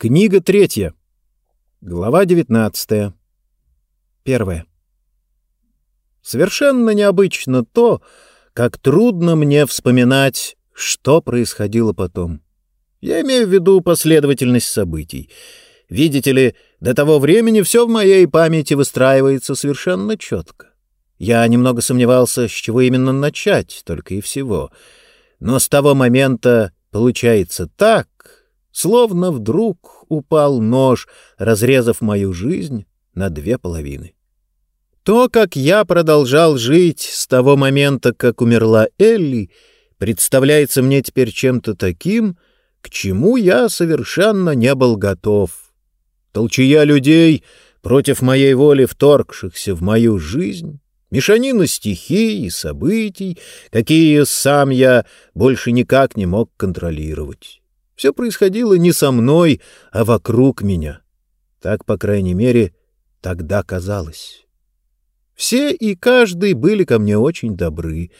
Книга третья. Глава девятнадцатая. Первая. Совершенно необычно то, как трудно мне вспоминать, что происходило потом. Я имею в виду последовательность событий. Видите ли, до того времени все в моей памяти выстраивается совершенно четко. Я немного сомневался, с чего именно начать, только и всего. Но с того момента получается так, Словно вдруг упал нож, разрезав мою жизнь на две половины. То, как я продолжал жить с того момента, как умерла Элли, представляется мне теперь чем-то таким, к чему я совершенно не был готов. Толчая людей, против моей воли вторгшихся в мою жизнь, мешанина стихий и событий, какие сам я больше никак не мог контролировать. Все происходило не со мной, а вокруг меня. Так, по крайней мере, тогда казалось. Все и каждый были ко мне очень добры.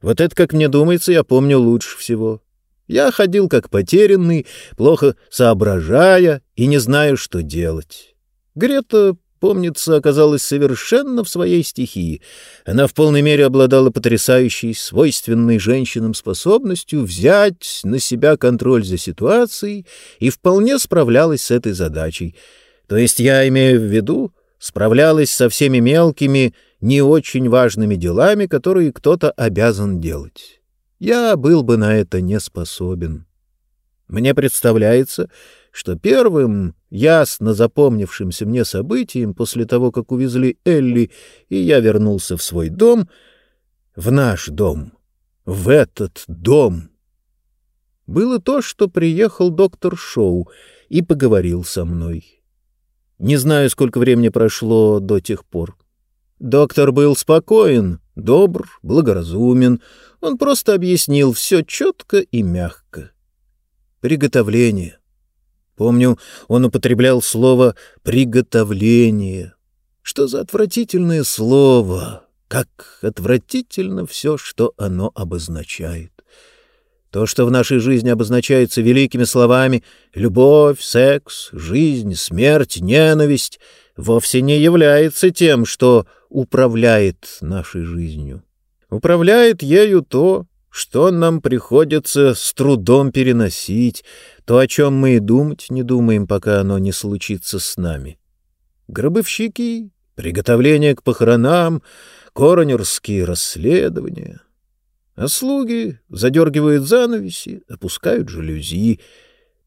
Вот это, как мне думается, я помню лучше всего. Я ходил как потерянный, плохо соображая и не знаю, что делать. Грета помнится, оказалась совершенно в своей стихии. Она в полной мере обладала потрясающей, свойственной женщинам способностью взять на себя контроль за ситуацией и вполне справлялась с этой задачей. То есть я имею в виду, справлялась со всеми мелкими, не очень важными делами, которые кто-то обязан делать. Я был бы на это не способен. Мне представляется, что первым ясно запомнившимся мне событием после того, как увезли Элли, и я вернулся в свой дом, в наш дом, в этот дом, было то, что приехал доктор Шоу и поговорил со мной. Не знаю, сколько времени прошло до тех пор. Доктор был спокоен, добр, благоразумен. Он просто объяснил все четко и мягко. Приготовление — Помню, он употреблял слово «приготовление». Что за отвратительное слово! Как отвратительно все, что оно обозначает. То, что в нашей жизни обозначается великими словами «любовь», «секс», «жизнь», «смерть», «ненависть», вовсе не является тем, что управляет нашей жизнью. Управляет ею то, что нам приходится с трудом переносить, то, о чем мы и думать не думаем, пока оно не случится с нами. Гробовщики, приготовление к похоронам, коронерские расследования. А слуги задергивают занавеси, опускают жалюзи.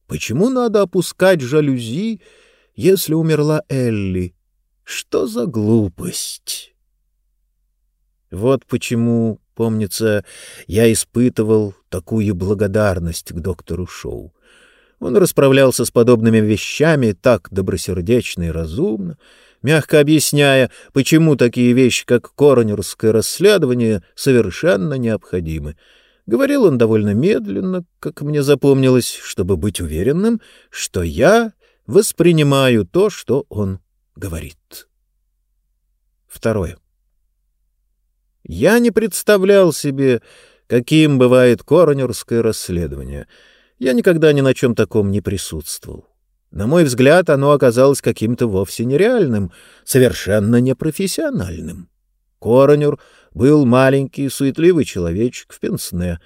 Почему надо опускать жалюзи, если умерла Элли? Что за глупость? Вот почему, помнится, я испытывал такую благодарность к доктору Шоу. Он расправлялся с подобными вещами так добросердечно и разумно, мягко объясняя, почему такие вещи, как коронерское расследование, совершенно необходимы. Говорил он довольно медленно, как мне запомнилось, чтобы быть уверенным, что я воспринимаю то, что он говорит. Второе. Я не представлял себе, каким бывает коронерское расследование — я никогда ни на чем таком не присутствовал. На мой взгляд, оно оказалось каким-то вовсе нереальным, совершенно непрофессиональным. Коронер был маленький, суетливый человечек в пенсне.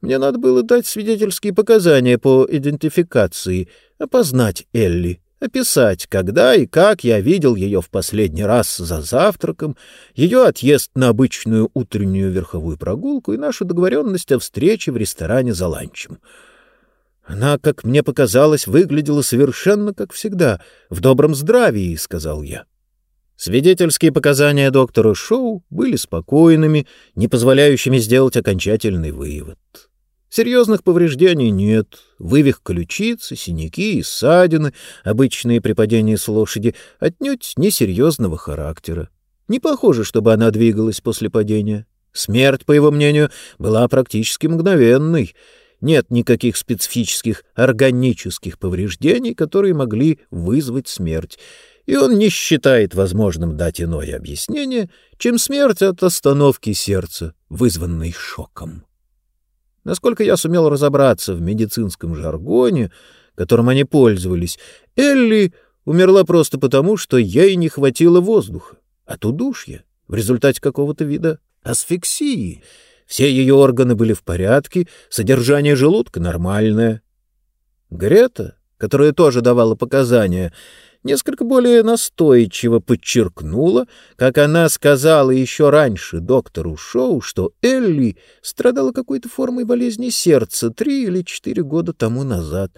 Мне надо было дать свидетельские показания по идентификации, опознать Элли, описать, когда и как я видел ее в последний раз за завтраком, ее отъезд на обычную утреннюю верховую прогулку и нашу договоренность о встрече в ресторане за ланчем — она, как мне показалось, выглядела совершенно как всегда, в добром здравии, — сказал я. Свидетельские показания доктора Шоу были спокойными, не позволяющими сделать окончательный вывод. Серьезных повреждений нет, вывих ключицы, синяки и ссадины, обычные при падении с лошади, отнюдь несерьезного характера. Не похоже, чтобы она двигалась после падения. Смерть, по его мнению, была практически мгновенной — нет никаких специфических органических повреждений, которые могли вызвать смерть, и он не считает возможным дать иное объяснение, чем смерть от остановки сердца, вызванной шоком. Насколько я сумел разобраться в медицинском жаргоне, которым они пользовались. Элли умерла просто потому, что ей не хватило воздуха, от удушья, в результате какого-то вида асфиксии. Все ее органы были в порядке, содержание желудка нормальное. Грета, которая тоже давала показания, несколько более настойчиво подчеркнула, как она сказала еще раньше доктору Шоу, что Элли страдала какой-то формой болезни сердца три или четыре года тому назад.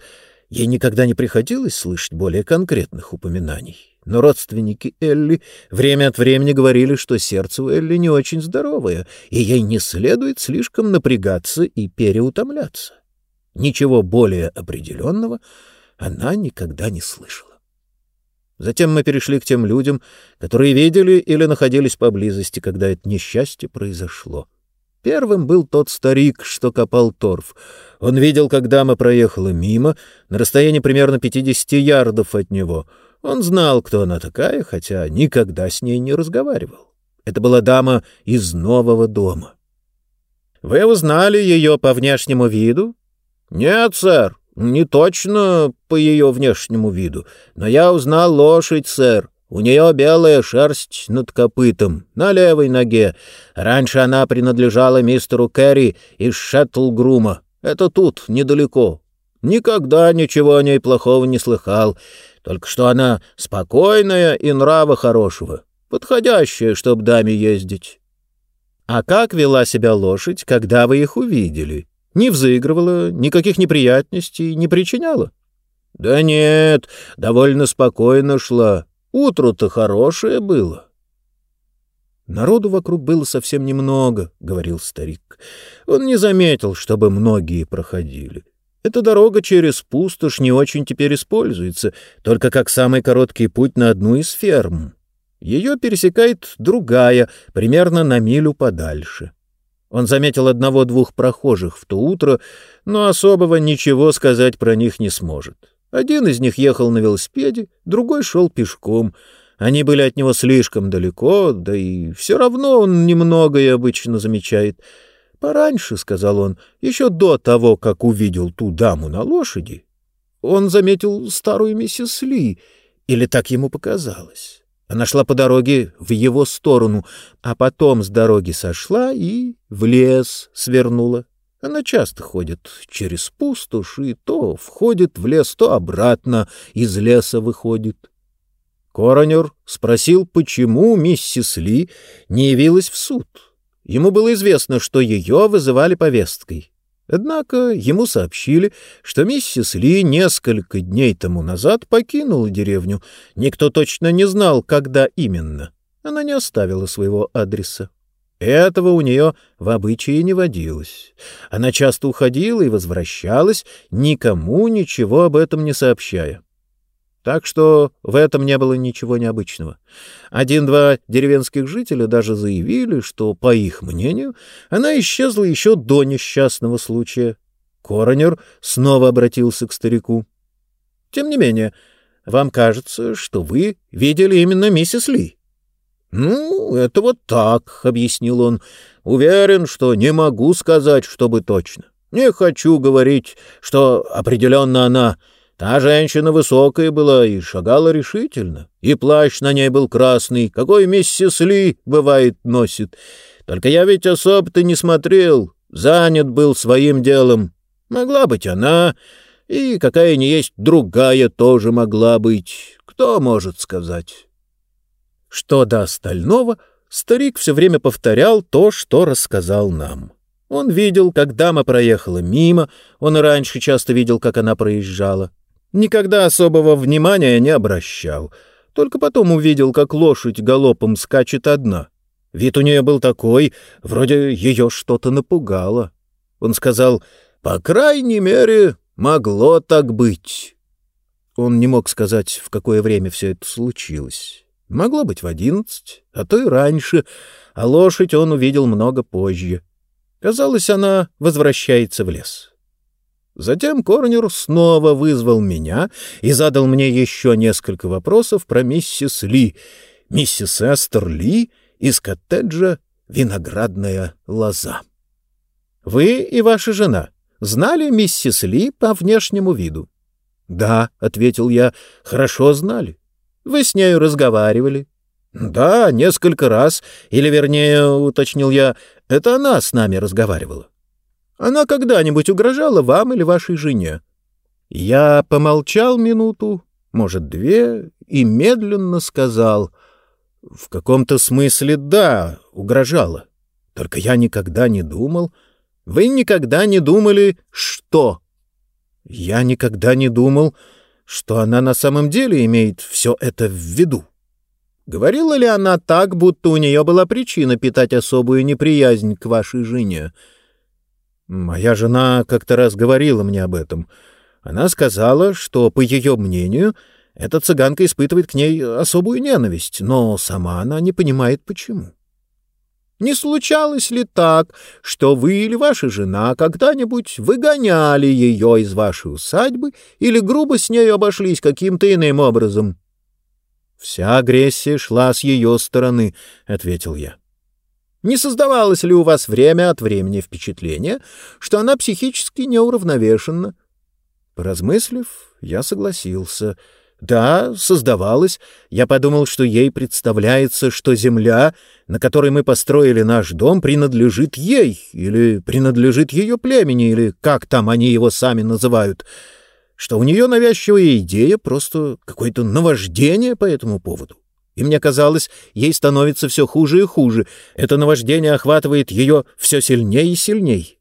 Ей никогда не приходилось слышать более конкретных упоминаний. Но родственники Элли время от времени говорили, что сердце у Элли не очень здоровое, и ей не следует слишком напрягаться и переутомляться. Ничего более определенного она никогда не слышала. Затем мы перешли к тем людям, которые видели или находились поблизости, когда это несчастье произошло. Первым был тот старик, что копал торф. Он видел, как дама проехала мимо, на расстоянии примерно 50 ярдов от него. Он знал, кто она такая, хотя никогда с ней не разговаривал. Это была дама из нового дома. — Вы узнали ее по внешнему виду? — Нет, сэр. Не точно по ее внешнему виду, но я узнал лошадь, сэр. У нее белая шерсть над копытом, на левой ноге. Раньше она принадлежала мистеру Керри из Шеттлгрума. Это тут, недалеко. Никогда ничего о ней плохого не слыхал, только что она спокойная и нрава хорошего, подходящая, чтоб даме ездить. — А как вела себя лошадь, когда вы их увидели? Не взыгрывала, никаких неприятностей не причиняла? — Да нет, довольно спокойно шла. Утро-то хорошее было. Народу вокруг было совсем немного, — говорил старик. Он не заметил, чтобы многие проходили. Эта дорога через пустошь не очень теперь используется, только как самый короткий путь на одну из ферм. Ее пересекает другая, примерно на милю подальше. — он заметил одного-двух прохожих в то утро, но особого ничего сказать про них не сможет. Один из них ехал на велосипеде, другой шел пешком. Они были от него слишком далеко, да и все равно он немногое обычно замечает. «Пораньше», — сказал он, — «еще до того, как увидел ту даму на лошади, он заметил старую миссис Ли, или так ему показалось». Она шла по дороге в его сторону, а потом с дороги сошла и в лес свернула. Она часто ходит через пустошь и то входит в лес, то обратно из леса выходит. Коронер спросил, почему миссис Ли не явилась в суд. Ему было известно, что ее вызывали повесткой. Однако ему сообщили, что миссис Ли несколько дней тому назад покинула деревню. Никто точно не знал, когда именно. Она не оставила своего адреса. Этого у нее в обычае не водилось. Она часто уходила и возвращалась, никому ничего об этом не сообщая. Так что в этом не было ничего необычного. Один-два деревенских жителя даже заявили, что, по их мнению, она исчезла еще до несчастного случая. Коронер снова обратился к старику. — Тем не менее, вам кажется, что вы видели именно миссис Ли? — Ну, это вот так, — объяснил он. — Уверен, что не могу сказать, чтобы точно. Не хочу говорить, что определенно она... Та женщина высокая была и шагала решительно, и плащ на ней был красный, какой миссис Ли, бывает, носит. Только я ведь особо-то не смотрел, занят был своим делом. Могла быть она, и какая ни есть другая тоже могла быть. Кто может сказать? Что до остального, старик все время повторял то, что рассказал нам. Он видел, как дама проехала мимо, он и раньше часто видел, как она проезжала. Никогда особого внимания не обращал. Только потом увидел, как лошадь галопом скачет одна. Вид у нее был такой, вроде ее что-то напугало. Он сказал, «По крайней мере, могло так быть». Он не мог сказать, в какое время все это случилось. Могло быть в одиннадцать, а то и раньше, а лошадь он увидел много позже. Казалось, она возвращается в лес. Затем Корнер снова вызвал меня и задал мне еще несколько вопросов про миссис Ли, миссис Эстер Ли из коттеджа «Виноградная лоза». «Вы и ваша жена знали миссис Ли по внешнему виду?» «Да», — ответил я, — «хорошо знали. Вы с нею разговаривали?» «Да, несколько раз, или, вернее, — уточнил я, — это она с нами разговаривала. Она когда-нибудь угрожала вам или вашей жене?» Я помолчал минуту, может, две, и медленно сказал, «В каком-то смысле, да, угрожала. Только я никогда не думал...» «Вы никогда не думали, что?» «Я никогда не думал, что она на самом деле имеет все это в виду». Говорила ли она так, будто у нее была причина питать особую неприязнь к вашей жене? Моя жена как-то раз говорила мне об этом. Она сказала, что, по ее мнению, эта цыганка испытывает к ней особую ненависть, но сама она не понимает, почему. Не случалось ли так, что вы или ваша жена когда-нибудь выгоняли ее из вашей усадьбы или грубо с нею обошлись каким-то иным образом? «Вся агрессия шла с ее стороны», — ответил я. «Не создавалось ли у вас время от времени впечатление, что она психически неуравновешена?» Поразмыслив, я согласился. «Да, создавалось. Я подумал, что ей представляется, что земля, на которой мы построили наш дом, принадлежит ей, или принадлежит ее племени, или как там они его сами называют» что у нее навязчивая идея, просто какое-то наваждение по этому поводу. И мне казалось, ей становится все хуже и хуже. Это наваждение охватывает ее все сильнее и сильнее.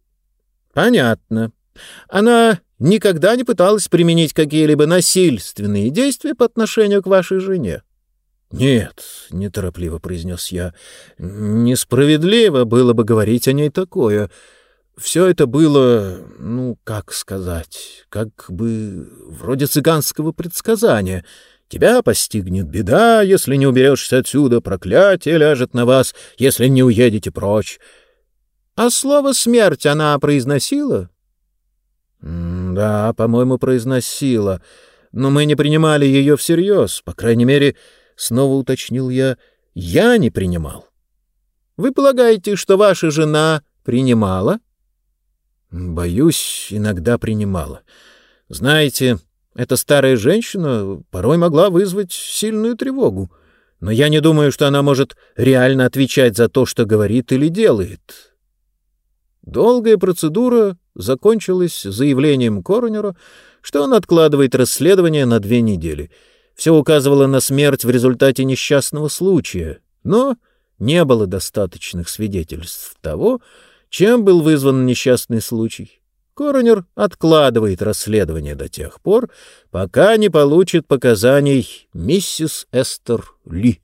Понятно. Она никогда не пыталась применить какие-либо насильственные действия по отношению к вашей жене. «Нет», — неторопливо произнес я, — «несправедливо было бы говорить о ней такое». Все это было, ну, как сказать, как бы вроде цыганского предсказания. Тебя постигнет беда, если не уберешься отсюда, проклятие ляжет на вас, если не уедете прочь. А слово «смерть» она произносила? — Да, по-моему, произносила, но мы не принимали ее всерьез, по крайней мере, снова уточнил я, я не принимал. — Вы полагаете, что ваша жена принимала? — Боюсь, иногда принимала. Знаете, эта старая женщина порой могла вызвать сильную тревогу, но я не думаю, что она может реально отвечать за то, что говорит или делает. Долгая процедура закончилась заявлением коронера, что он откладывает расследование на две недели. Все указывало на смерть в результате несчастного случая, но не было достаточных свидетельств того, чем был вызван несчастный случай? Коронер откладывает расследование до тех пор, пока не получит показаний миссис Эстер Ли.